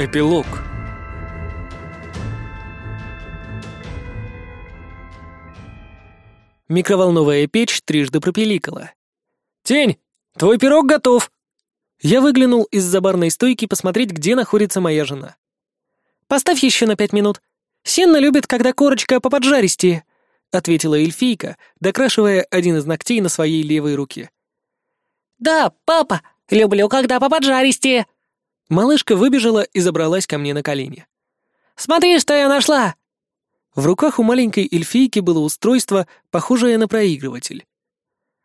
Эпилог Микроволновая печь трижды пропеликала. «Тень, твой пирог готов!» Я выглянул из-за барной стойки посмотреть, где находится моя жена. «Поставь еще на пять минут. Сенна любит, когда корочка по поподжаристее», — ответила эльфийка, докрашивая один из ногтей на своей левой руке. «Да, папа, люблю, когда по поподжаристее», Малышка выбежала и забралась ко мне на колени. «Смотри, что я нашла!» В руках у маленькой эльфийки было устройство, похожее на проигрыватель.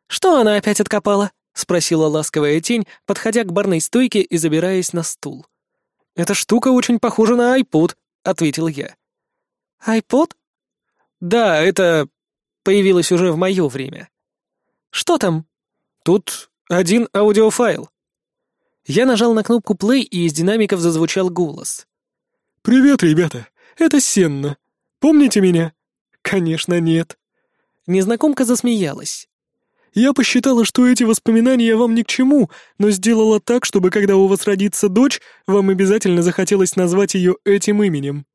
«Что она опять откопала?» — спросила ласковая тень, подходя к барной стойке и забираясь на стул. «Эта штука очень похожа на айпод», — ответил я. «Айпод?» «Да, это появилось уже в мое время». «Что там?» «Тут один аудиофайл. Я нажал на кнопку play, и из динамиков зазвучал голос. «Привет, ребята! Это Сенна. Помните меня?» «Конечно, нет». Незнакомка засмеялась. «Я посчитала, что эти воспоминания вам ни к чему, но сделала так, чтобы когда у вас родится дочь, вам обязательно захотелось назвать ее этим именем».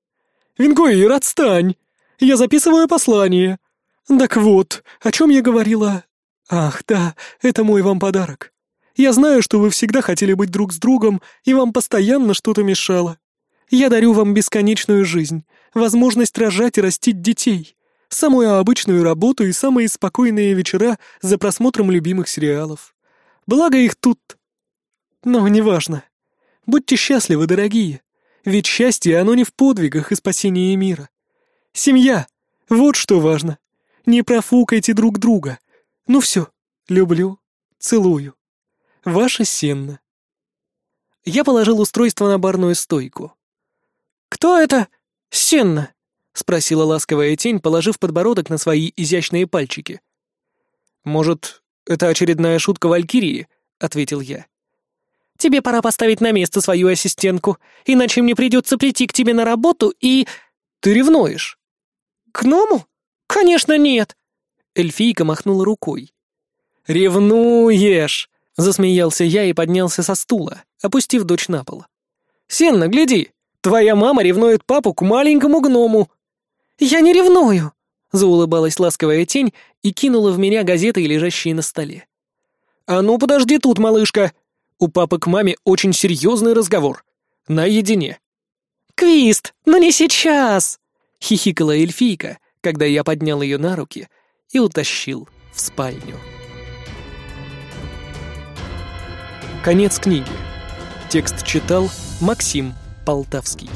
«Вингоир, отстань! Я записываю послание!» «Так вот, о чем я говорила?» «Ах, да, это мой вам подарок. Я знаю, что вы всегда хотели быть друг с другом, и вам постоянно что-то мешало. Я дарю вам бесконечную жизнь, возможность рожать и растить детей, самую обычную работу и самые спокойные вечера за просмотром любимых сериалов. Благо их тут... Но неважно. Будьте счастливы, дорогие. Ведь счастье, оно не в подвигах и спасении мира. Семья — вот что важно. Не профукайте друг друга. Ну все, люблю, целую. Ваше сенны». Я положил устройство на барную стойку. «Кто это? Сенна?» — спросила ласковая тень, положив подбородок на свои изящные пальчики. «Может, это очередная шутка Валькирии?» — ответил я. «Тебе пора поставить на место свою ассистентку, иначе мне придется прийти к тебе на работу и...» «Ты ревнуешь?» «К Ному? Конечно, нет!» Эльфийка махнула рукой. «Ревнуешь!» Засмеялся я и поднялся со стула, опустив дочь на пол. «Сенна, гляди! Твоя мама ревнует папу к маленькому гному!» «Я не ревную!» — заулыбалась ласковая тень и кинула в меня газеты, лежащие на столе. «А ну подожди тут, малышка! У папы к маме очень серьезный разговор. Наедине!» «Квист, но не сейчас!» — хихикала эльфийка, когда я поднял ее на руки и утащил в спальню. Конец книги. Текст читал Максим Полтавский.